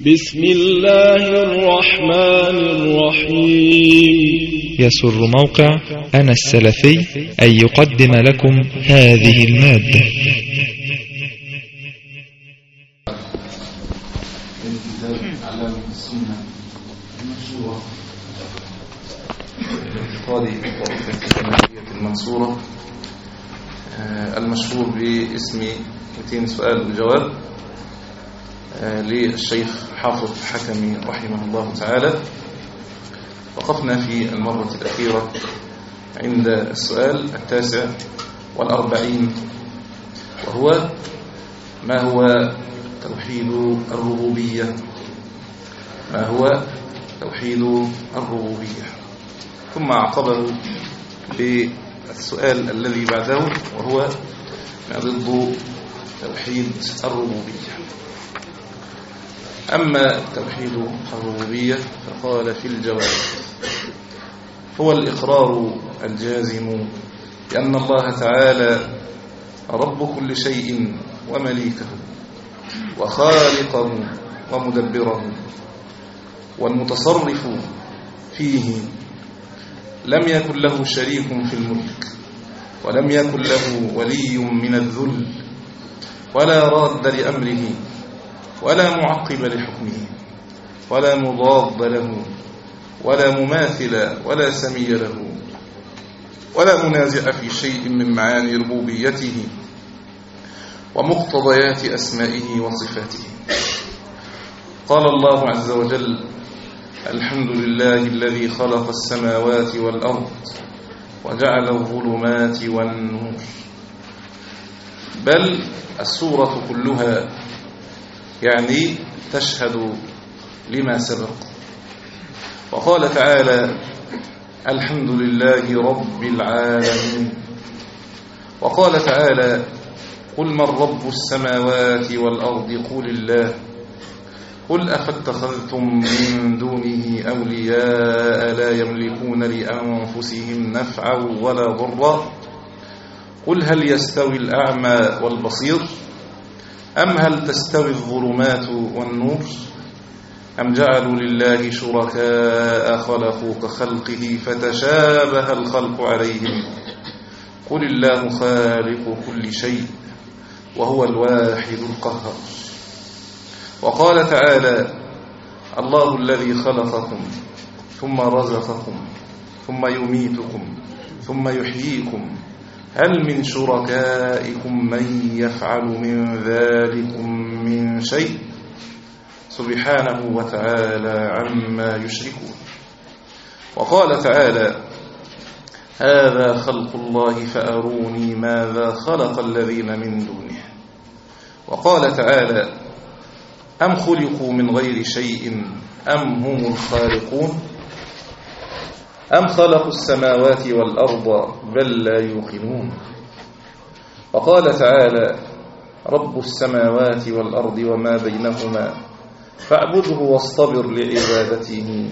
بسم الله الرحمن الرحيم. يسر موقع أنا السلفي أن يقدم لكم هذه المادة. من كتاب أعلام السنة المنشورة اعتقاد الطائفة السنية المنصورة المشهور باسم 200 سؤال وجواب للشيخ حافظ حكمي رحمه الله تعالى. وقفنا في المرة الأخيرة عند السؤال التاسع والأربعين وهو ما هو توحيد الربوبية؟ ما هو توحيد الربوبية؟ ثم عقبه بالسؤال الذي بعده وهو ما ضد توحيد الربوبية؟ أما توحيد الربوبية فقال في الجواب هو الإقرار الجازم بأن الله تعالى رب كل شيء ومليكه وخالقه ومدبره والمتصرف فيه لم يكن له شريك في الملك ولم يكن له ولي من الذل ولا راد لأمره ولا معقب لحكمه ولا مضاد له ولا مماثل ولا سمي له ولا منازع في شيء من معاني ربوبيته ومقتضيات أسمائه وصفاته. قال الله عز وجل الحمد لله الذي خلق السماوات والأرض وجعل الظلمات والنور. بل السورة كلها يعني تشهد لما سبق. وقال تعالى الحمد لله رب العالمين. وقال تعالى قل من رب السماوات والأرض؟ قل الله. قل أفاتخذتم من دونه أولياء لا يملكون لأنفسهم نفعا ولا ضرا. قل هل يستوي الأعمى والبصير؟ أم هل تستوي الظلمات والنور؟ أم جعلوا لله شركاء خلقوا كخلقه فتشابه الخلق عليهم؟ قل الله خالق كل شيء وهو الواحد القهار. وقال تعالى الله الذي خلقكم ثم رزقكم ثم يميتكم ثم يحييكم هل من شركائكم من يفعل من ذلكم من شيء؟ سبحانه وتعالى عما يشركون. وقال تعالى هذا خلق الله فأروني ماذا خلق الذين من دونه. وقال تعالى أم خلقوا من غير شيء أم هم الخالقون؟ أم خلقوا السماوات والأرض بل لا يوقنون؟ وقال تعالى رب السماوات والأرض وما بينهما فاعبده واصطبر لعبادته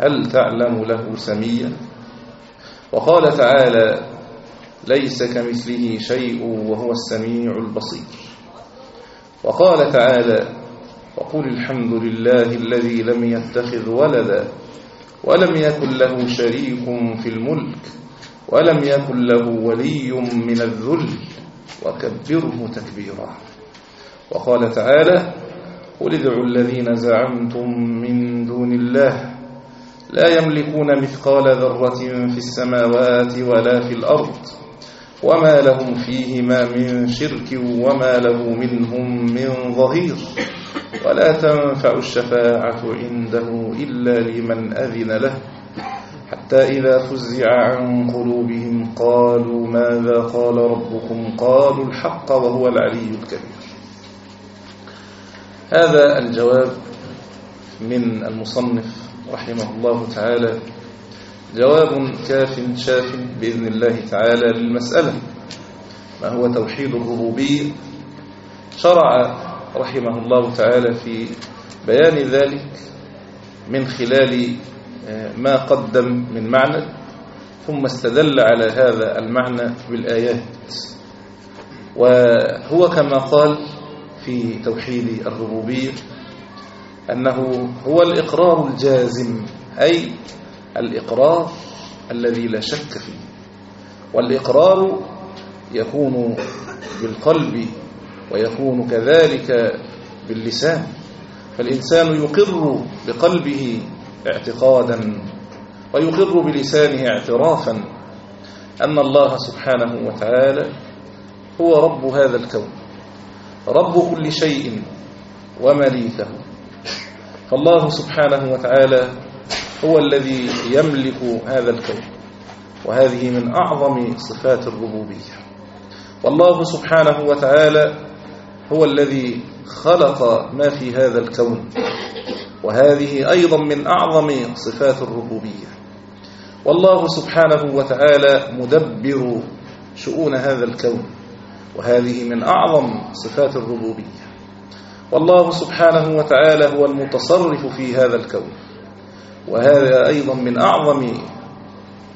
هل تعلم له سميا؟ وقال تعالى ليس كمثله شيء وهو السميع البصير. وقال تعالى وقل الحمد لله الذي لم يتخذ ولدا ولم يكن له شريك في الملك ولم يكن له ولي من الذل وكبره تكبيرا. وقال تعالى قل ادعوا الذين زعمتم من دون الله لا يملكون مثقال ذرة في السماوات ولا في الأرض وما لهم فيهما من شرك وما له منهم من ظهير. ولا تنفع الشفاعة عنده إلا لمن أذن له. حتى إذا فزع عن قلوبهم قالوا ماذا قال ربكم؟ قالوا الحق وهو العلي الكبير. هذا الجواب من المصنف رحمه الله تعالى. جواب كاف شاف بإذن الله تعالى للمسألة ما هو توحيد الربوبية؟ شرع رحمه الله تعالى في بيان ذلك من خلال ما قدم من معنى ثم استدل على هذا المعنى بالآيات. وهو كما قال في توحيد الربوبية أنه هو الإقرار الجازم أي الإقرار الذي لا شك فيه. والإقرار يكون بالقلب ويكون كذلك باللسان. فالإنسان يقر بقلبه اعتقادا ويقر بلسانه اعترافا أن الله سبحانه وتعالى هو رب هذا الكون رب كل شيء ومليكه. فالله سبحانه وتعالى هو الذي يملك هذا الكون وهذه من أعظم صفات الربوبية. والله سبحانه وتعالى هو الذي خلق ما في هذا الكون. وهذه أيضا من أعظم صفات الربوبية. والله سبحانه وتعالى مدبر شؤون هذا الكون وهذه من أعظم صفات الربوبية. والله سبحانه وتعالى هو المتصرف في هذا الكون وهذا أيضا من أعظم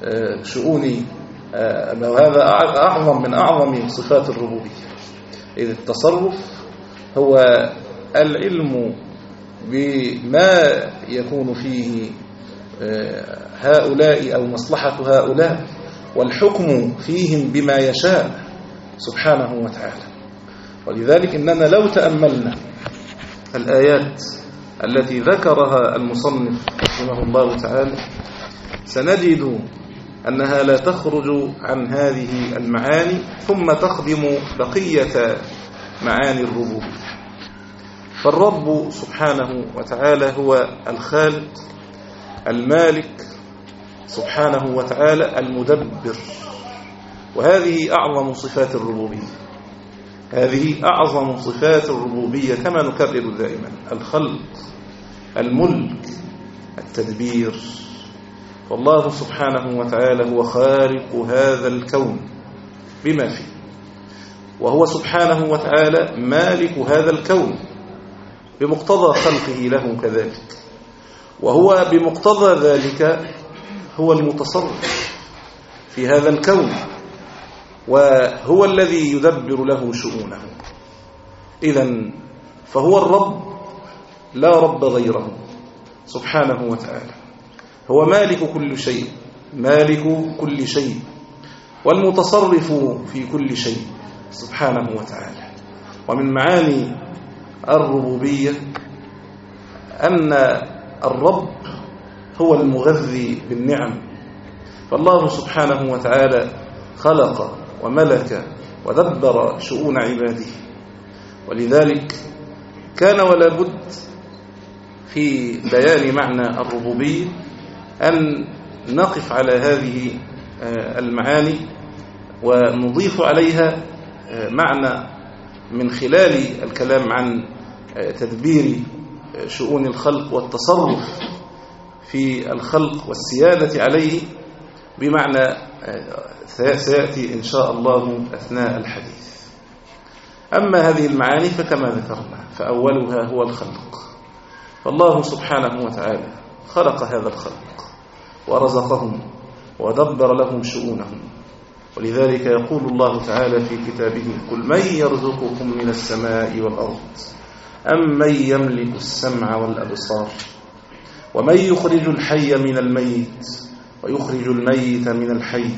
آه، شؤون آه، وهذا أعظم من أعظم صفات الربوبية. إذ التصرف هو العلم بما يكون فيه آه، هؤلاء أو مصلحة هؤلاء والحكم فيهم بما يشاء سبحانه وتعالى. ولذلك إننا لو تأملنا الآيات التي ذكرها المصنف رحمه الله تعالى سنجد أنها لا تخرج عن هذه المعاني ثم تخدم بقية معاني الربوبية. فالرب سبحانه وتعالى هو الخالق المالك سبحانه وتعالى المدبر. وهذه أعظم صفات الربوبية. هذه أعظم صفات الربوبية كما نكرر دائما الخلق الملك التدبير. والله سبحانه وتعالى هو خالق هذا الكون بما فيه. وهو سبحانه وتعالى مالك هذا الكون بمقتضى خلقه له كذلك. وهو بمقتضى ذلك هو المتصرف في هذا الكون وهو الذي يدبر له شؤونه. إذا فهو الرب لا رب غيره سبحانه وتعالى. هو مالك كل شيء. مالك كل شيء. والمتصرف في كل شيء. سبحانه وتعالى. ومن معاني الربوبية أن الرب هو المغذي بالنعم. فالله سبحانه وتعالى خلق وملك ودبر شؤون عباده. ولذلك كان ولا بد في بيان معنى الربوبية أن نقف على هذه آه، المعاني ونضيف عليها آه، معنى من خلال الكلام عن آه، تدبير شؤون الخلق والتصرف في الخلق والسيادة عليه بمعنى سيأتي إن شاء الله أثناء الحديث. أما هذه المعاني فكما ذكرنا فأولها هو الخلق. فالله سبحانه وتعالى خلق هذا الخلق. ورزقهم ودبر لهم شؤونهم. ولذلك يقول الله تعالى في كتابه قل من يرزقكم من السماء والأرض أم من يملك السمع والأبصار ومن يخرج الحي من الميت ويخرج الميت من الحي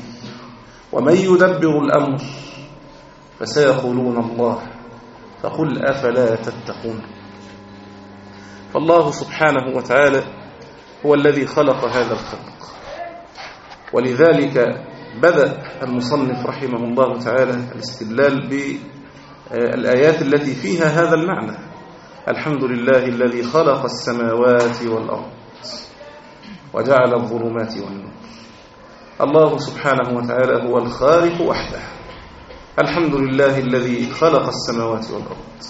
ومن يدبر الأمر فسيقولون الله فقل أفلا تتقون. فالله سبحانه وتعالى هو الذي خلق هذا الخلق. ولذلك بدأ المصنف رحمه الله تعالى الاستدلال بالآيات التي فيها هذا المعنى. الحمد لله الذي خلق السماوات والأرض وجعل الظلمات والنور. الله سبحانه وتعالى هو الخالق وحده. الحمد لله الذي خلق السماوات والأرض.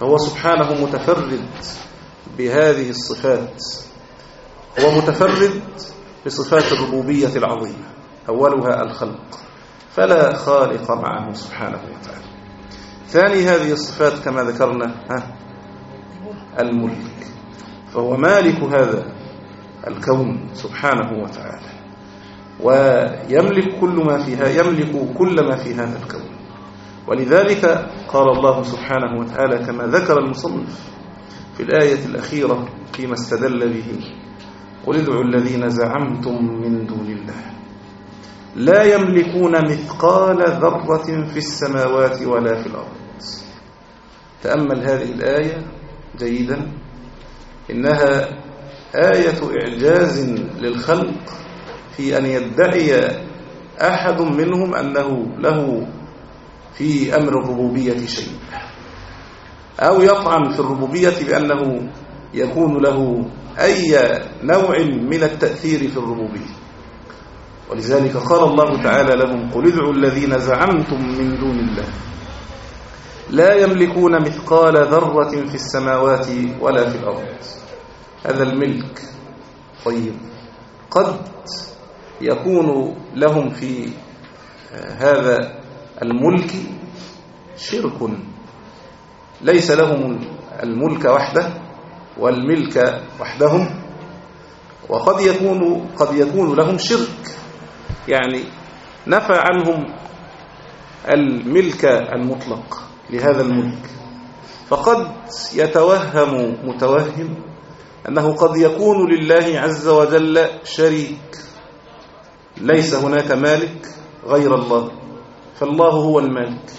فهو سبحانه متفرد بهذه الصفات. هو متفرد بصفات الربوبية العظيمة أولها الخلق فلا خالق معه سبحانه وتعالى. ثاني هذه الصفات كما ذكرنا ها؟ الملك. فهو مالك هذا الكون سبحانه وتعالى. ويملك كل ما فيها يملك كل ما في هذا الكون. ولذلك قال الله سبحانه وتعالى كما ذكر المصنف في الآية الأخيرة فيما استدل به. قل ادعوا الذين زعمتم من دون الله. لا يملكون مثقال ذرة في السماوات ولا في الأرض. تأمل هذه الآية جيدا. إنها آية إعجاز للخلق في أن يدعي أحد منهم أنه له في أمر الربوبية شيء. أو يطعن في الربوبية بأنه يكون له أي نوع من التأثير في الربوبية. ولذلك قال الله تعالى لهم قل ادعوا الذين زعمتم من دون الله. لا يملكون مثقال ذرة في السماوات ولا في الأرض. هذا الملك طيب قد يكون لهم في هذا الملك شرك. ليس لهم الملك وحده والملك وحدهم وقد يكون قد يكون لهم شرك. يعني نفى عنهم الملك المطلق لهذا الملك. فقد يتوهم متوهم أنه قد يكون لله عز وجل شريك. ليس هناك مالك غير الله فالله هو المالك.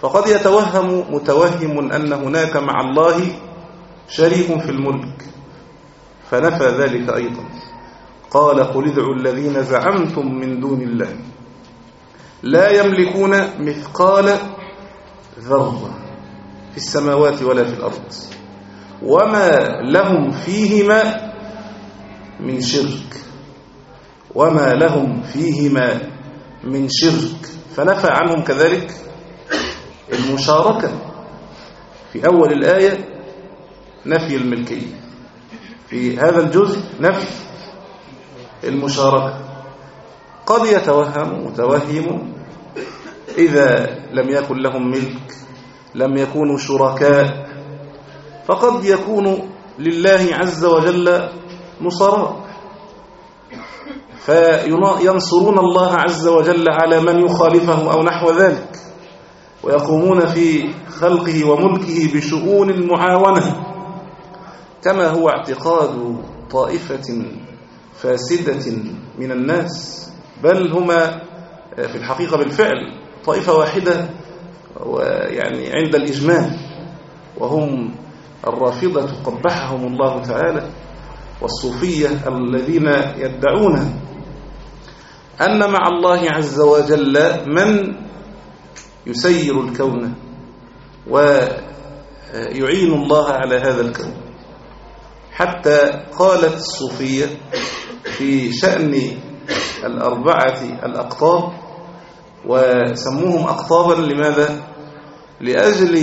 فقد يتوهم متوهم أن هناك مع الله شريك في الملك. فنفى ذلك أيضا. قال قل ادعوا الذين زعمتم من دون الله. لا يملكون مثقال ذرة في السماوات ولا في الأرض. وما لهم فيهما من شرك. وما لهم فيهما من شرك. فنفى عنهم كذلك المشاركة في أول الآية نفي الملكية في هذا الجزء نفي المشاركة. قد يتوهم متوهم إذا لم يكن لهم ملك لم يكونوا شركاء. فقد يكون لله عز وجل نصراء فينصرون الله عز وجل على من يخالفه أو نحو ذلك. ويقومون في خلقه وملكه بشؤون المعاونة. كما هو اعتقاد طائفة فاسدة من الناس بل هما في الحقيقة بالفعل طائفة واحدة ويعني عند الإجمال وهم الرافضة قبحهم الله تعالى والصوفية الذين يدعون أن مع الله عز وجل من يسير الكون ويعين الله على هذا الكون. حتى قالت الصوفية في شأن الأربعة الأقطاب وسموهم أقطابا لماذا؟ لأجل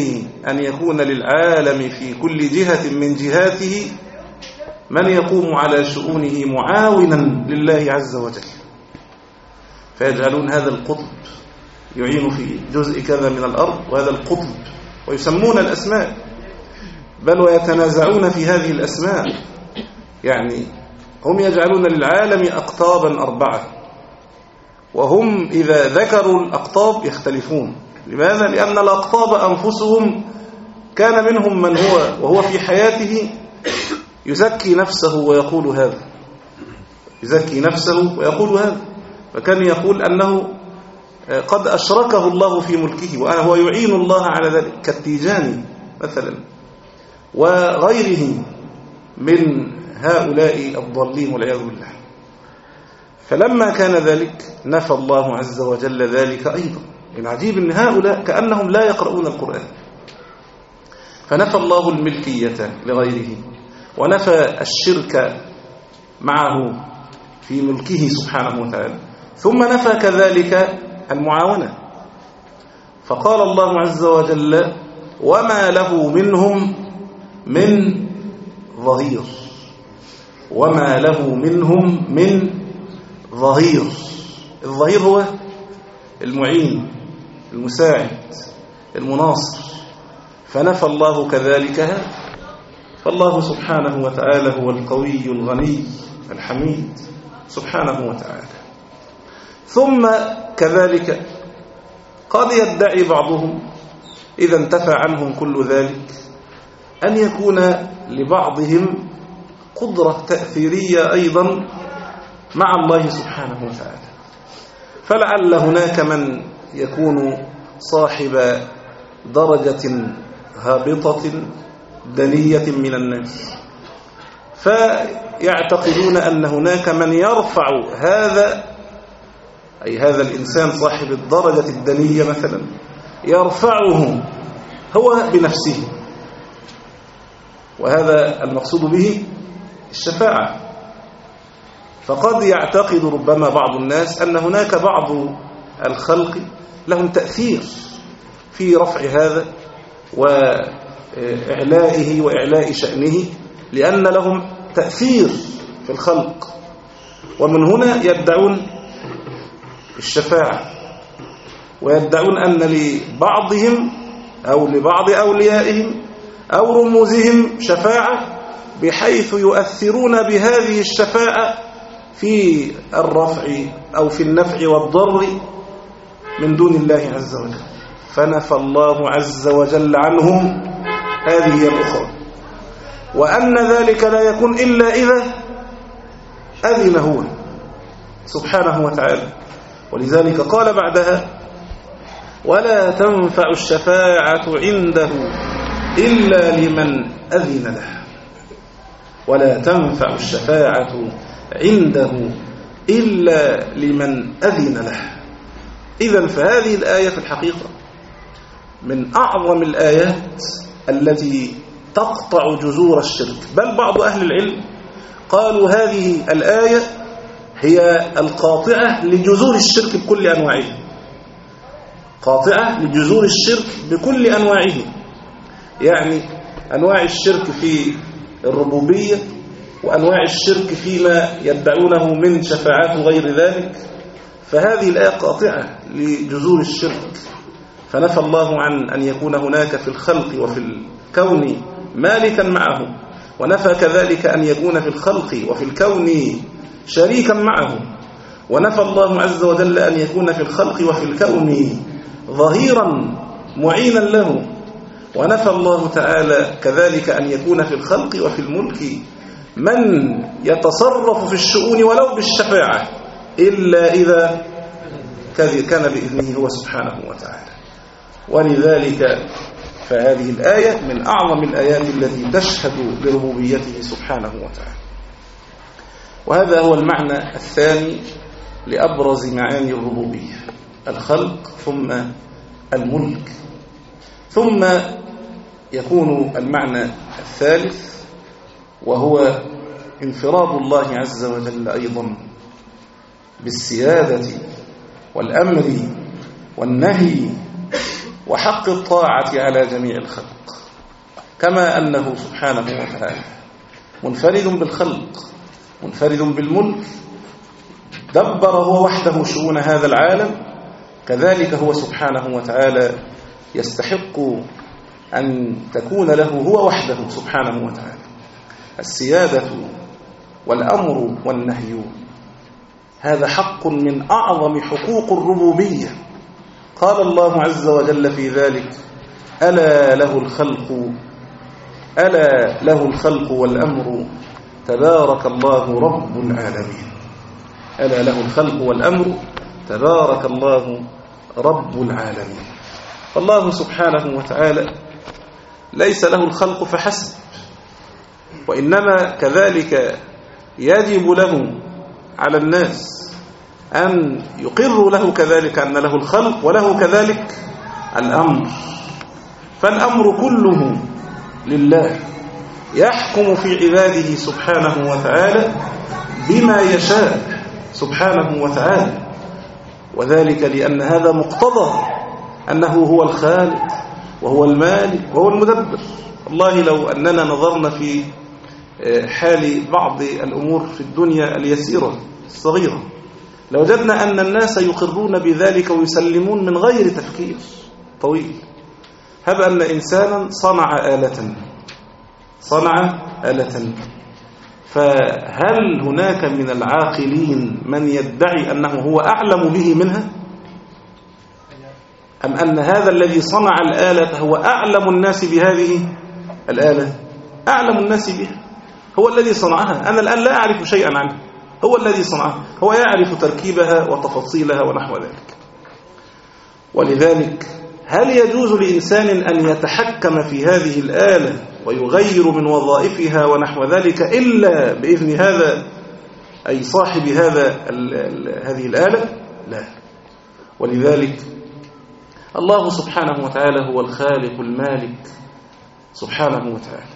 أن يكون للعالم في كل جهة من جهاته من يقوم على شؤونه معاونا لله عز وجل فيجعلون هذا القطب يعين في جزء كذا من الأرض وهذا القطب ويسمون الأسماء بل ويتنازعون في هذه الأسماء. يعني هم يجعلون للعالم أقطابا أربعة. وهم إذا ذكروا الأقطاب يختلفون. لماذا؟ لأن الأقطاب أنفسهم كان منهم من هو وهو في حياته يزكي نفسه ويقول هذا. يزكي نفسه ويقول هذا. فكان يقول أنه قد أشركه الله في ملكه وهو يعين الله على ذلك. كالتيجاني مثلا. وغيره من هؤلاء الضالين والعياذ بالله. فلما كان ذلك نفى الله عز وجل ذلك أيضا. العجيب أن هؤلاء كأنهم لا يقرؤون القرآن. فنفى الله الملكية لغيره ونفى الشرك معه في ملكه سبحانه وتعالى. ثم نفى كذلك المعاونة. فقال الله عز وجل وما له منهم من ظهير وما له منهم من ظهير. الظهير هو المعين المساعد المناصر. فنفى الله كذلك فالله سبحانه وتعالى هو القوي الغني الحميد سبحانه وتعالى. ثم كذلك قد يدعي بعضهم إذا انتفى عنهم كل ذلك أن يكون لبعضهم قدرة تأثيرية أيضا مع الله سبحانه وتعالى. فلعل هناك من يكون صاحب درجة هابطة دنية من الناس. فيعتقدون أن هناك من يرفع هذا أي هذا الإنسان صاحب الدرجة الدنية مثلا يرفعه هو بنفسه. وهذا المقصود به الشفاعة. فقد يعتقد ربما بعض الناس أن هناك بعض الخلق لهم تأثير في رفع هذا وإعلائه وإعلاء شأنه لأن لهم تأثير في الخلق. ومن هنا يدعون الشفاعة ويدعون أن لبعضهم أو لبعض أوليائهم أو رموزهم شفاعة بحيث يؤثرون بهذه الشفاعة في الرفع أو في النفع والضر من دون الله عز وجل. فنفى الله عز وجل عنهم هذه الأخرى. وأن ذلك لا يكون إلا إذا أذن هو سبحانه وتعالى. ولذلك قال بعدها ولا تنفع الشفاعة عنده. إلا لمن أذن له. ولا تنفع الشفاعة عنده إلا لمن أذن له. إذا فهذه الآية في الحقيقة من أعظم الآيات التي تقطع جذور الشرك. بل بعض أهل العلم قالوا هذه الآية هي القاطعة لجذور الشرك بكل أنواعه. قاطعة لجذور الشرك بكل أنواعه. يعني أنواع الشرك في الربوبية وأنواع الشرك فيما يدعونه من شفاعات غير ذلك فهذه الآية قاطعة لجذور الشرك. فنفى الله عن أن يكون هناك في الخلق وفي الكون مالكا معه ونفى كذلك أن يكون في الخلق وفي الكون شريكا معه ونفى الله عز وجل أن يكون في الخلق وفي الكون ظهيرا معينا له. ونفى الله تعالى كذلك أن يكون في الخلق وفي الملك من يتصرف في الشؤون ولو بالشفاعة إلا إذا كان بإذنه هو سبحانه وتعالى. ولذلك فهذه الآية من أعظم الآيات التي تشهد لربوبيته سبحانه وتعالى. وهذا هو المعنى الثاني لأبرز معاني الربوبية الخلق ثم الملك. ثم يكون المعنى الثالث وهو انفراد الله عز وجل أيضا بالسيادة والأمر والنهي وحق الطاعة على جميع الخلق. كما أنه سبحانه وتعالى منفرد بالخلق منفرد بالملك دبر هو وحده شؤون هذا العالم كذلك هو سبحانه وتعالى يستحق أن تكون له هو وحده سبحانه وتعالى. السيادة والأمر والنهي. هذا حق من أعظم حقوق الربوبية. قال الله عز وجل في ذلك ألا له الخلق ألا له الخلق والأمر. تبارك الله رب العالمين. ألا له الخلق والأمر. تبارك الله رب العالمين. فالله سبحانه وتعالى ليس له الخلق فحسب وإنما كذلك يجب له على الناس أن يقروا له كذلك أن له الخلق وله كذلك الأمر. فالأمر كله لله يحكم في عباده سبحانه وتعالى بما يشاء سبحانه وتعالى وذلك لأن هذا مقتضى أنه هو الخالق وهو المالك وهو المدبر. والله لو أننا نظرنا في آه، حال بعض الأمور في الدنيا اليسيرة الصغيرة لوجدنا أن الناس يقرون بذلك ويسلمون من غير تفكير طويل. هب أن إنسانا صنع آلة صنع آلة. فهل هناك من العاقلين من يدعي أنه هو أعلم به منها؟ أم أن هذا الذي صنع الآلة هو أعلم الناس بهذه الآلة؟ أعلم الناس بها. هو الذي صنعها. أنا الآن لا أعرف شيئا عنها هو الذي صنعها. هو يعرف تركيبها وتفاصيلها ونحو ذلك. ولذلك هل يجوز لإنسان أن يتحكم في هذه الآلة ويغير من وظائفها ونحو ذلك إلا بإذن هذا أي صاحب هذا هذه الآلة؟ لا. ولذلك الله سبحانه وتعالى هو الخالق المالك. سبحانه وتعالى.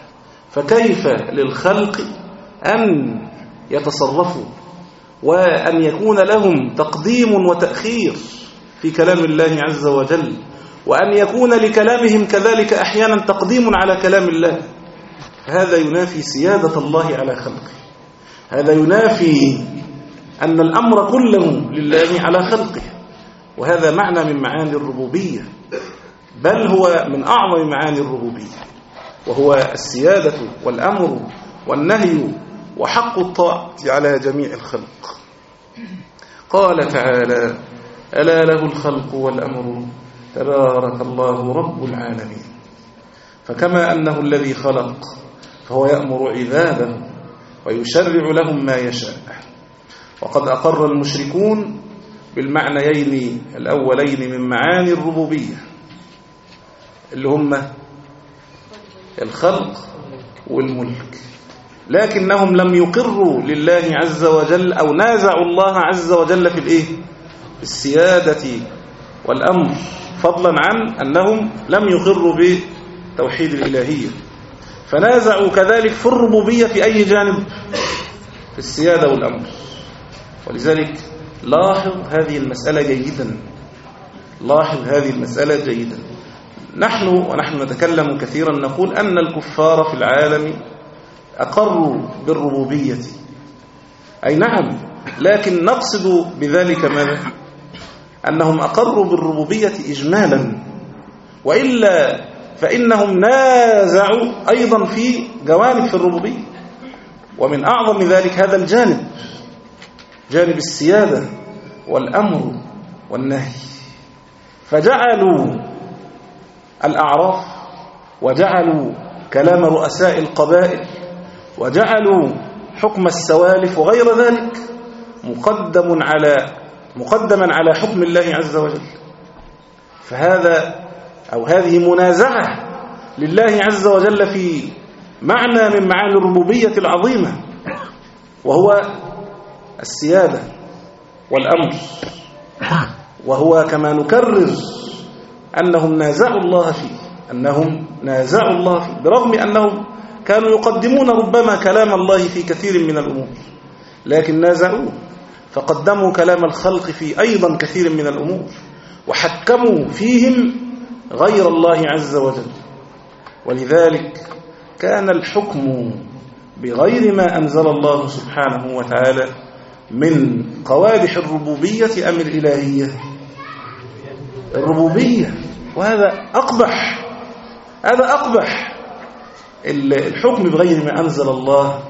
فكيف للخلق أن يتصرفوا وأن يكون لهم تقديم وتأخير في كلام الله عز وجل وأن يكون لكلامهم كذلك أحيانا تقديم على كلام الله؟ هذا ينافي سيادة الله على خلقه. هذا ينافي أن الأمر كله لله على خلقه. وهذا معنى من معاني الربوبية بل هو من أعظم معاني الربوبية وهو السيادة والأمر والنهي وحق الطاعة على جميع الخلق. قال تعالى ألا له الخلق والأمر تبارك الله رب العالمين. فكما أنه الذي خلق فهو يأمر عباده ويشرع لهم ما يشاء. وقد أقر المشركون بالمعنيين الأولين من معاني الربوبية اللي هم الخلق والملك. لكنهم لم يقروا لله عز وجل أو نازعوا الله عز وجل في الإيه؟ السيادة والأمر فضلا عن أنهم لم يقروا بتوحيد الإلهية. فنازعوا كذلك في الربوبية في أي جانب؟ في السيادة والأمر. ولذلك لاحظ هذه المسألة جيدا. لاحظ هذه المسألة جيدا. نحن ونحن نتكلم كثيرا نقول أن الكفار في العالم أقروا بالربوبية. أي نعم لكن نقصد بذلك ماذا؟ أنهم أقروا بالربوبية إجمالا. وإلا فإنهم نازعوا أيضا في جوانب في الربوبية. ومن أعظم ذلك هذا الجانب. جانب السيادة والأمر والنهي. فجعلوا الأعراف وجعلوا كلام رؤساء القبائل وجعلوا حكم السوالف وغير ذلك مقدم على مقدما على حكم الله عز وجل. فهذا أو هذه منازعة لله عز وجل في معنى من معاني الربوبية العظيمة وهو السيادة والأمر. وهو كما نكرر أنهم نازعوا الله فيه أنهم نازعوا الله فيه برغم أنهم كانوا يقدمون ربما كلام الله في كثير من الأمور لكن نازعوه فقدموا كلام الخلق في أيضا كثير من الأمور وحكموا فيهم غير الله عز وجل. ولذلك كان الحكم بغير ما أنزل الله سبحانه وتعالى من قوادح الربوبية أم الإلهية الربوبية. وهذا أقبح. هذا أقبح. الحكم بغير ما أنزل الله.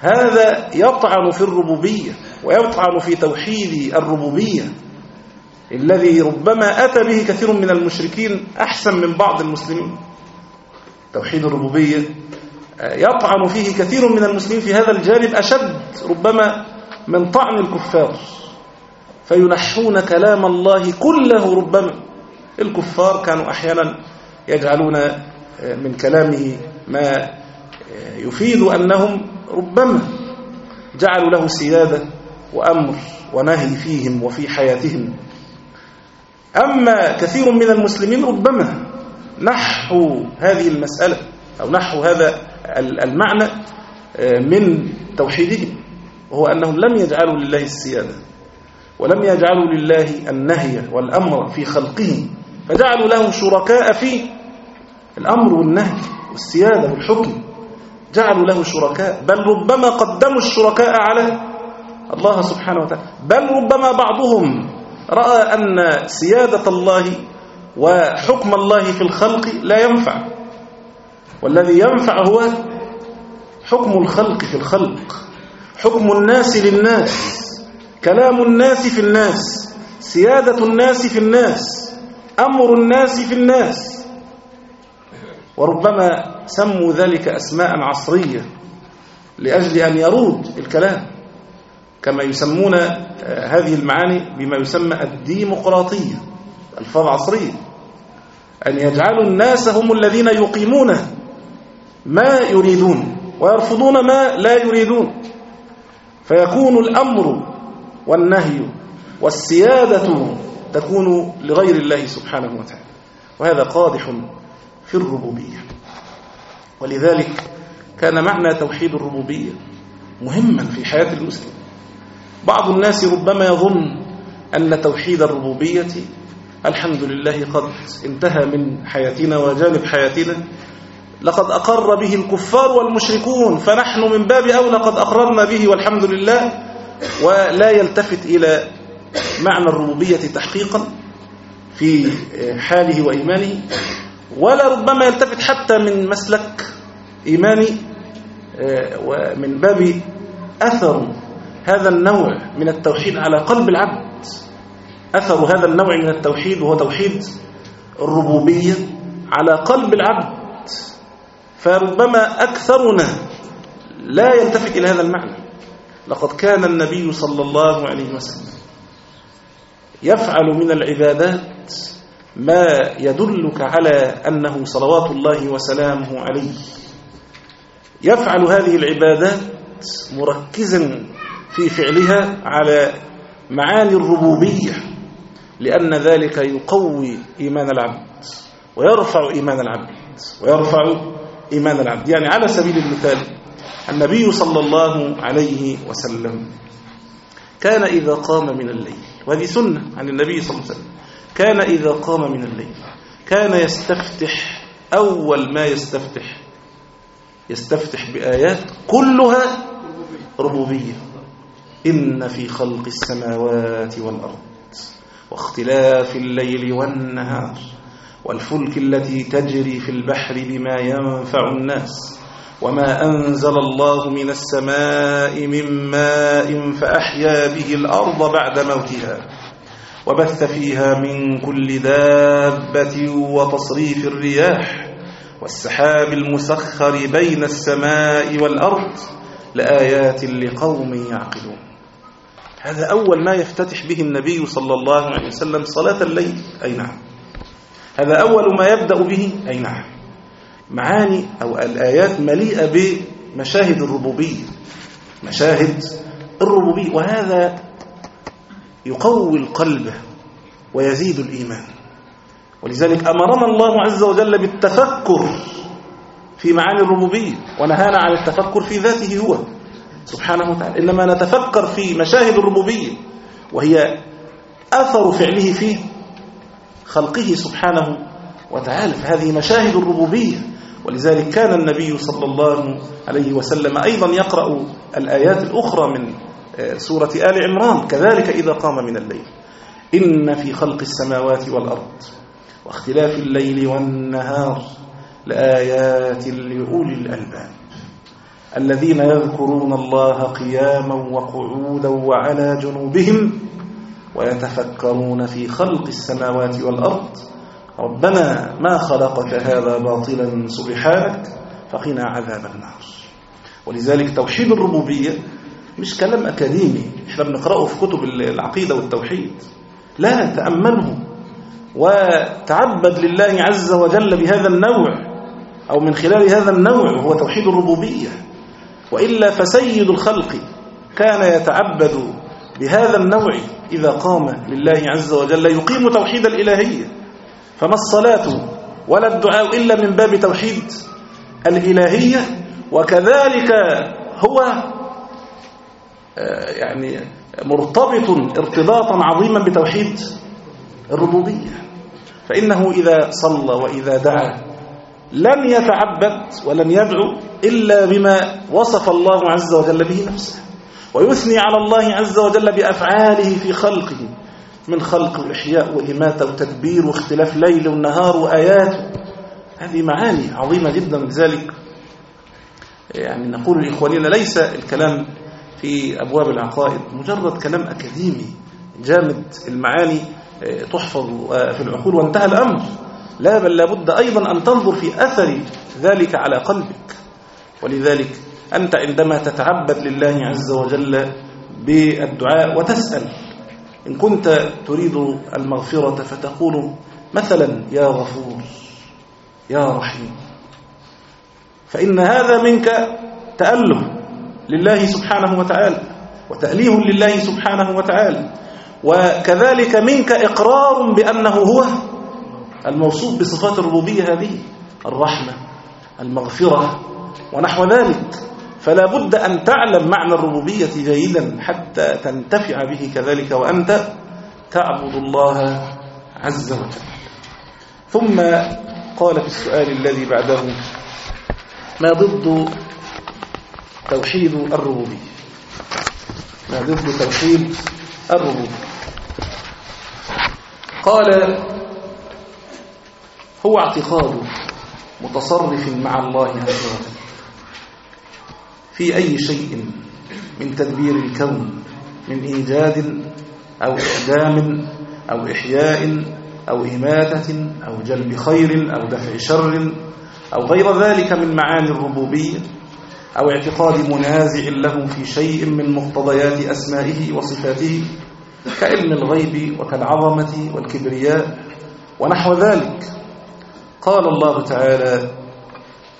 هذا يطعن في الربوبية ويطعن في توحيد الربوبية. الذي ربما أتى به كثير من المشركين أحسن من بعض المسلمين. توحيد الربوبية يطعن فيه كثير من المسلمين في هذا الجانب أشد. ربما من طعن الكفار فينحون كلام الله كله ربما. الكفار كانوا أحيانا يجعلون من كلامه ما يفيد أنهم ربما جعلوا له سيادة وأمر ونهي فيهم وفي حياتهم. أما كثير من المسلمين ربما نحوا هذه المسألة أو نحوا هذا المعنى من توحيدهم. وهو أنهم لم يجعلوا لله السيادة ولم يجعلوا لله النهي والأمر في خلقه فجعلوا له شركاء في الأمر والنهي والسيادة والحكم. جعلوا له شركاء بل ربما قدموا الشركاء على الله سبحانه وتعالى. بل ربما بعضهم رأى أن سيادة الله وحكم الله في الخلق لا ينفع. والذي ينفع هو حكم الخلق في الخلق. حكم الناس للناس كلام الناس في الناس سيادة الناس في الناس أمر الناس في الناس. وربما سموا ذلك أسماء عصرية لأجل أن يرود الكلام كما يسمون هذه المعاني بما يسمى الديمقراطية الفاظ عصرية أن يجعلوا الناس هم الذين يقيمون ما يريدون ويرفضون ما لا يريدون. فيكون الأمر والنهي والسيادة تكون لغير الله سبحانه وتعالى. وهذا قادح في الربوبية. ولذلك كان معنى توحيد الربوبية مهما في حياة المسلم. بعض الناس ربما يظن أن توحيد الربوبية الحمد لله قد انتهى من حياتنا وجانب حياتنا لقد أقر به الكفار والمشركون فنحن من باب أولى قد أقررنا به والحمد لله ولا يلتفت إلى معنى الربوبية تحقيقا في حاله وإيمانه ولا ربما يلتفت حتى من مسلك إيماني ومن باب أثر هذا النوع من التوحيد على قلب العبد. أثر هذا النوع من التوحيد وهو توحيد الربوبية على قلب العبد. فربما أكثرنا لا يلتفت إلى هذا المعنى. لقد كان النبي صلى الله عليه وسلم يفعل من العبادات ما يدلك على أنه صلوات الله وسلامه عليه. يفعل هذه العبادات مركزا في فعلها على معاني الربوبية لأن ذلك يقوي إيمان العبد ويرفع إيمان العبد ويرفع إيمان العبد يعني على سبيل المثال النبي صلى الله عليه وسلم كان إذا قام من الليل وهذه سنة عن النبي صلى الله عليه وسلم. كان إذا قام من الليل كان يستفتح أول ما يستفتح يستفتح بآيات كلها ربوبية. إن في خلق السماوات والأرض واختلاف الليل والنهار. والفلك التي تجري في البحر بما ينفع الناس وما أنزل الله من السماء من ماء فأحيا به الأرض بعد موتها وبث فيها من كل دابة وتصريف الرياح والسحاب المسخر بين السماء والأرض لآيات لقوم يعقلون. هذا أول ما يفتتح به النبي صلى الله عليه وسلم صلاة الليل. أي نعم. هذا أول ما يبدأ به أي نعم. معاني أو الآيات مليئة بمشاهد الربوبية. مشاهد الربوبية. وهذا يقوي القلب ويزيد الإيمان. ولذلك أمرنا الله عز وجل بالتفكر في معاني الربوبية. ونهانا عن التفكر في ذاته هو سبحانه وتعالى. إنما نتفكر في مشاهد الربوبية. وهي أثر فعله في خلقه سبحانه وتعالى فهذه مشاهد الربوبية. ولذلك كان النبي صلى الله عليه وسلم أيضا يقرأ الآيات الأخرى من سورة آل عمران كذلك إذا قام من الليل. إن في خلق السماوات والأرض واختلاف الليل والنهار لآيات لأولي الألباب. الذين يذكرون الله قياما وقعودا وعلى جنوبهم ويتفكرون في خلق السماوات والأرض. ربنا ما خلقت هذا باطلا سبحانك فقنا عذاب النار. ولذلك توحيد الربوبية مش كلام أكاديمي. إحنا بنقرأه في كتب العقيدة والتوحيد. لا تأمله وتعبد لله عز وجل بهذا النوع أو من خلال هذا النوع هو توحيد الربوبية. وإلا فسيد الخلق كان يتعبد بهذا النوع إذا قام لله عز وجل يقيم توحيد الإلهية. فما الصلاة ولا الدعاء إلا من باب توحيد الإلهية وكذلك هو يعني مرتبط ارتباطا عظيما بتوحيد الربوبية. فإنه إذا صلى وإذا دعا لن يتعبد ولن يدعو إلا بما وصف الله عز وجل به نفسه. ويثني على الله عز وجل بأفعاله في خلقه من خلق وإحياء وإماتة وتدبير واختلاف ليل ونهار وآيات هذه معاني عظيمة جدا لذلك. يعني نقول لإخواننا ليس الكلام في أبواب العقائد مجرد كلام أكاديمي جامد. المعاني تحفظ في العقول وانتهى الأمر. لا بل لابد أيضا أن تنظر في أثر ذلك على قلبك. ولذلك أنت عندما تتعبد لله عز وجل بالدعاء وتسأل إن كنت تريد المغفرة فتقول مثلا يا غفور يا رحيم فإن هذا منك تأله لله سبحانه وتعالى وتأليه لله سبحانه وتعالى وكذلك منك إقرار بأنه هو الموصوف بصفات الربوبية هذه الرحمة المغفرة ونحو ذلك. فلا بد أن تعلم معنى الربوبية جيدا حتى تنتفع به كذلك وأنت تعبد الله عز وجل. ثم قال في السؤال الذي بعده ما ضد توحيد الربوبية؟ ما ضد توحيد الربوبية؟ قال هو اعتقاد متصرف مع الله عز وجل. في أي شيء من تدبير الكون من إيجاد أو إعدام أو إحياء أو إماتة أو جلب خير أو دفع شر أو غير ذلك من معاني الربوبية أو اعتقاد منازع له في شيء من مقتضيات أسمائه وصفاته كعلم الغيب وكالعظمة والكبرياء ونحو ذلك. قال الله تعالى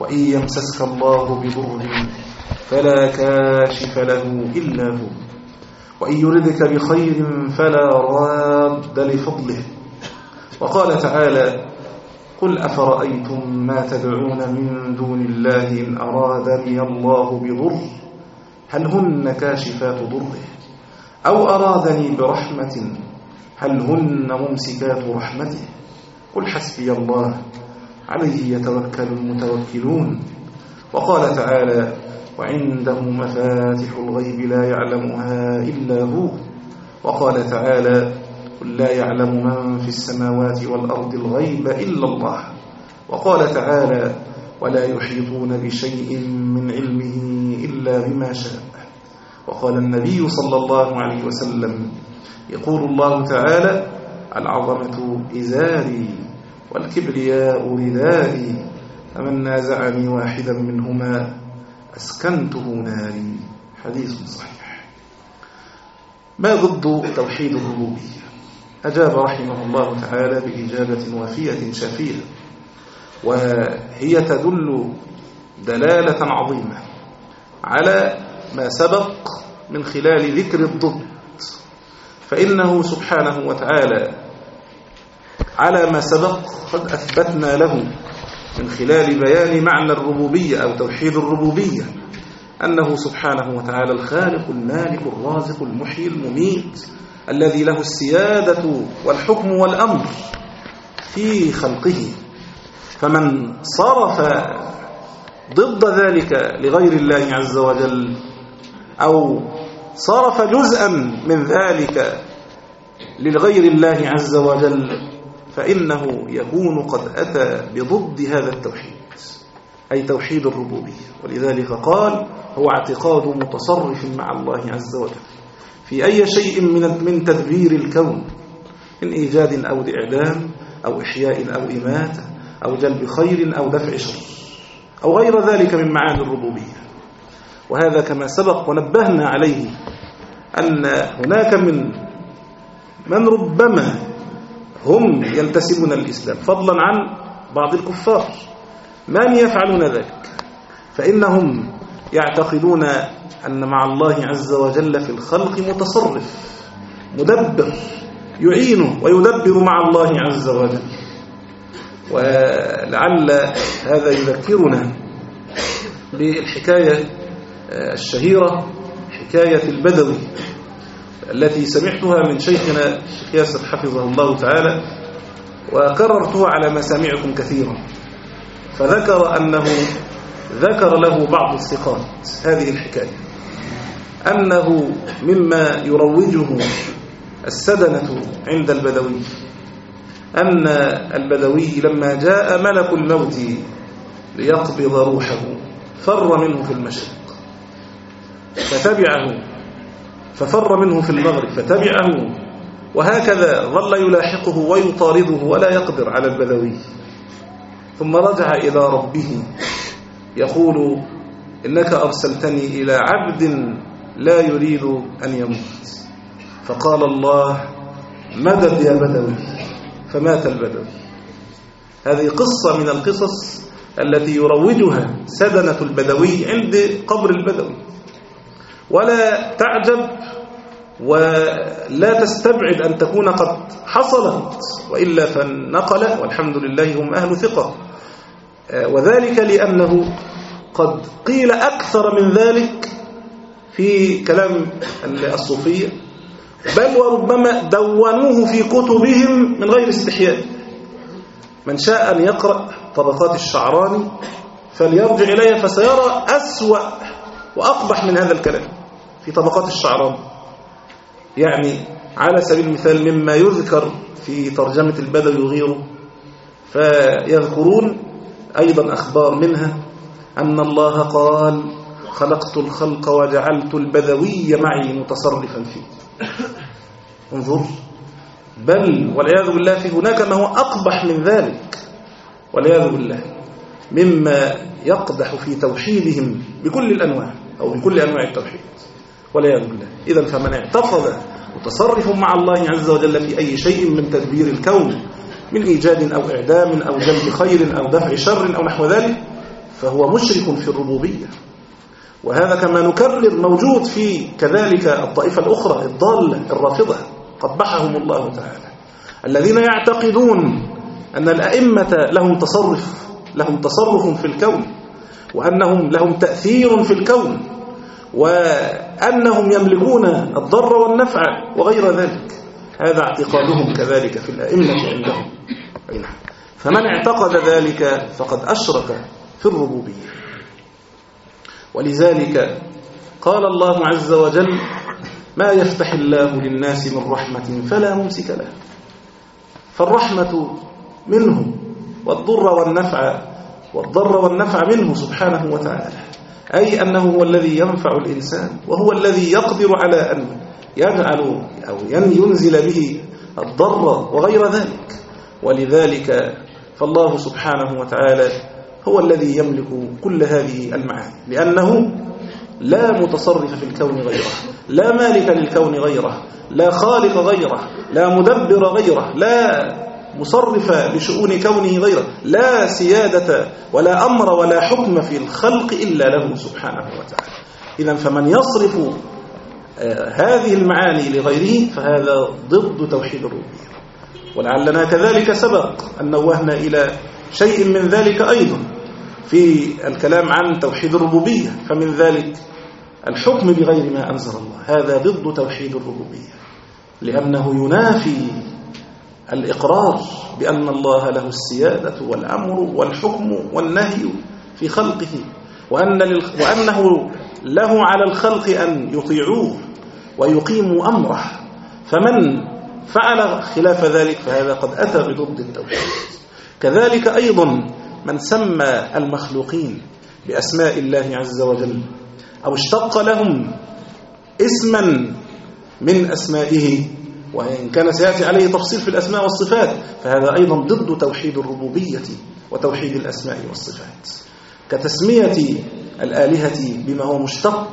وإن يمسسك الله بضر فلا كاشف له إلا هو. وإن يردك بخير فلا راد لفضله. وقال تعالى قل أفرأيتم ما تدعون من دون الله إن أرادني الله بضر؟ هل هن كاشفات ضره؟ أو أرادني برحمة؟ هل هن ممسكات رحمته؟ قل حسبي الله. عليه يتوكل المتوكلون. وقال تعالى وعنده مفاتح الغيب لا يعلمها إلا هو. وقال تعالى قل لا يعلم من في السماوات والأرض الغيب إلا الله. وقال تعالى ولا يحيطون بشيء من علمه إلا بما شاء. وقال النبي صلى الله عليه وسلم يقول الله تعالى العظمة إزاري. والكبرياء ردائي فمن نازعني واحدا منهما أسكنته ناري. حديث صحيح. ما ضد توحيد الربوبية؟ أجاب رحمه الله تعالى بإجابة وافية شافية وهي تدل دلالة عظيمة على ما سبق من خلال ذكر الضد. فإنه سبحانه وتعالى على ما سبق قد أثبتنا له من خلال بيان معنى الربوبية أو توحيد الربوبية أنه سبحانه وتعالى الخالق المالك الرازق المحيي المميت الذي له السيادة والحكم والأمر في خلقه. فمن صرف ضد ذلك لغير الله عز وجل أو صرف جزءا من ذلك لغير الله عز وجل فإنه يكون قد أتى بضد هذا التوحيد أي توحيد الربوبية. ولذلك قال هو اعتقاد متصرف مع الله عز وجل في أي شيء من من تدبير الكون من إيجاد أو إعدام أو إحياء أو إماتة أو جلب خير أو دفع شر أو غير ذلك من معاني الربوبية. وهذا كما سبق ونبهنا عليه أن هناك من من ربما هم ينتسبون الإسلام. فضلا عن بعض الكفار. من يفعلون ذلك؟ فإنهم يعتقدون أن مع الله عز وجل في الخلق متصرف مدبر يعينه ويدبر مع الله عز وجل. ولعل هذا يذكرنا بالحكاية الشهيرة حكاية البدوي. التي سمعتها من شيخنا الشيخ ياسر حفظه الله تعالى وكررتها على مسامعكم كثيرا. فذكر أنه ذكر له بعض الثقات هذه الحكاية. أنه مما يروجه السدنة عند البدوي. أن البدوي لما جاء ملك الموت ليقبض روحه فر منه في المشرق. فتبعه ففر منه في المغرب فتبعه. وهكذا ظل يلاحقه ويطارده ولا يقدر على البدوي ثم رجع إلى ربه يقول إنك أرسلتني إلى عبد لا يريد أن يموت. فقال الله مدد يا بدوي. فمات البدوي. هذه قصة من القصص التي يروجها سدنة البدوي عند قبر البدوي. ولا تعجب ولا تستبعد أن تكون قد حصلت وإلا فالنقل والحمد لله هم أهل ثقة. وذلك لأنه قد قيل أكثر من ذلك في كلام الصوفية بل وربما دونوه في كتبهم من غير استحياء. من شاء أن يقرأ طبقات الشعراني فليرجع إليها فسيرى أسوأ وأقبح من هذا الكلام. في طبقات الشعراني يعني على سبيل المثال مما يذكر في ترجمة البدوي وغيره فيذكرون أيضا أخبار منها أن الله قال خلقت الخلق وجعلت البدوي معي متصرفا فيه. انظر. بل والعياذ بالله في هناك ما هو أقبح من ذلك. والعياذ بالله مما يقدح في توحيدهم بكل الأنواع أو بكل أنواع التوحيد. والعياذ بالله إذا فمن اعتقد متصرف مع الله عز وجل في أي شيء من تدبير الكون من إيجاد أو إعدام أو جلب خير أو دفع شر أو نحو ذلك فهو مشرك في الربوبية. وهذا كما نكرر موجود في كذلك الطائفة الأخرى الضالة الرافضة قبحهم الله تعالى. الذين يعتقدون أن الأئمة لهم تصرف لهم تصرف في الكون وأنهم لهم تأثير في الكون وأنهم يملكون الضر والنفع وغير ذلك. هذا اعتقادهم كذلك في الأئمة عندهم. فمن اعتقد ذلك فقد أشرك في الربوبية. ولذلك قال الله عز وجل ما يفتح الله للناس من رحمة فلا ممسك له. فالرحمة منه والضر والنفع والضر والنفع منه سبحانه وتعالى. أي أنه هو الذي ينفع الإنسان وهو الذي يقدر على أن يجعل أو ينزل به الضر وغير ذلك. ولذلك فالله سبحانه وتعالى هو الذي يملك كل هذه المعاني لأنه لا متصرف في الكون غيره لا مالك للكون غيره لا خالق غيره لا مدبر غيره لا مصرف لشؤون كونه غيره. لا سيادة ولا أمر ولا حكم في الخلق إلا له سبحانه وتعالى. إذا فمن يصرف هذه المعاني لغيره فهذا ضد توحيد الربوبية. ولعلنا كذلك سبق أن نوهنا إلى شيء من ذلك أيضا في الكلام عن توحيد الربوبية. فمن ذلك الحكم بغير ما أنزل الله. هذا ضد توحيد الربوبية. لأنه ينافي الإقرار بأن الله له السيادة والأمر والحكم والنهي في خلقه وأن وأنه له على الخلق أن يطيعوه ويقيموا أمره. فمن فعل خلاف ذلك فهذا قد أتى بضد التوحيد. كذلك أيضا من سمى المخلوقين بأسماء الله عز وجل أو اشتق لهم اسما من أسمائه وإن كان سيأتي عليه تفصيل في الأسماء والصفات فهذا أيضا ضد توحيد الربوبية وتوحيد الأسماء والصفات. كتسمية الآلهة بما هو مشتق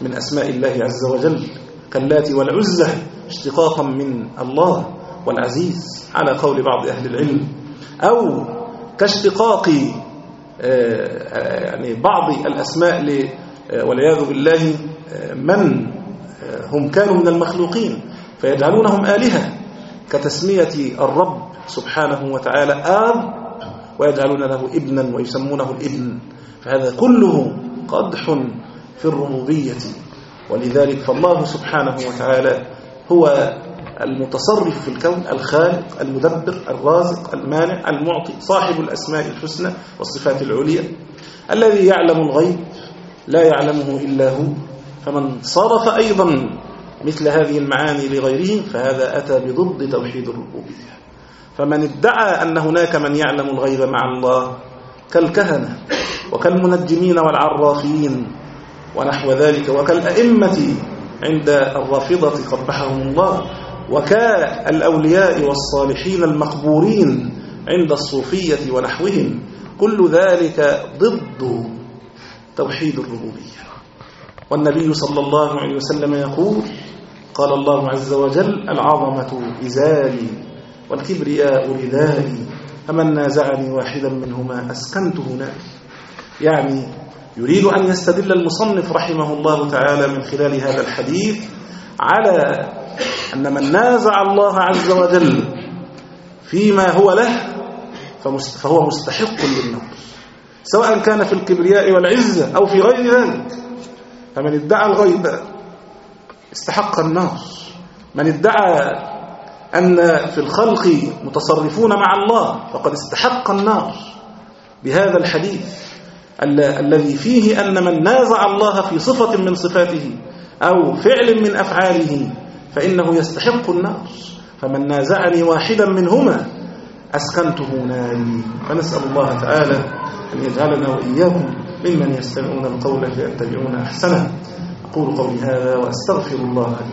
من أسماء الله عز وجل كاللات والعزة اشتقاقا من الله والعزيز على قول بعض أهل العلم أو كاشتقاق يعني بعض الأسماء والعياذ بالله من هم كانوا من المخلوقين. فيجعلونهم آلهة كتسمية الرب سبحانه وتعالى آب ويجعلون له ابنا ويسمونه الابن. فهذا كله قدح في الربوبية. ولذلك فالله سبحانه وتعالى هو المتصرف في الكون الخالق المدبر الرازق المانع المعطي صاحب الأسماء الحسنى والصفات العليا. الذي يعلم الغيب لا يعلمه إلا هو. فمن صرف أيضا مثل هذه المعاني لغيره فهذا أتى بضد توحيد الربوبية. فمن ادعى أن هناك من يعلم الغيب مع الله كالكهنة وكالمنجمين والعرافين ونحو ذلك وكالأئمة عند الرافضة قبحهم الله وكالأولياء والصالحين المقبورين عند الصوفية ونحوهم كل ذلك ضد توحيد الربوبية. والنبي صلى الله عليه وسلم يقول قال الله عز وجل العظمة إزاري والكبرياء ردائي فمن نازعني واحدا منهما أسكنته ناري يعني يريد أن يستدل المصنف رحمه الله تعالى من خلال هذا الحديث على أن من نازع الله عز وجل فيما هو له فهو مستحق للنار سواء كان في الكبرياء والعزة أو في غير ذلك. فمن ادعى الغيب استحق النار من ادعى أن في الخلق متصرفون مع الله فقد استحق النار بهذا الحديث الذي فيه أن من نازع الله في صفة من صفاته أو فعل من أفعاله فإنه يستحق النار فمن نازعني واحدا منهما أسكنته ناري. فنسأل الله تعالى أن يجعلنا وإياكم ممن يستمعون القول فيتبعون أحسنه. أقول قولي هذا وأستغفر الله لي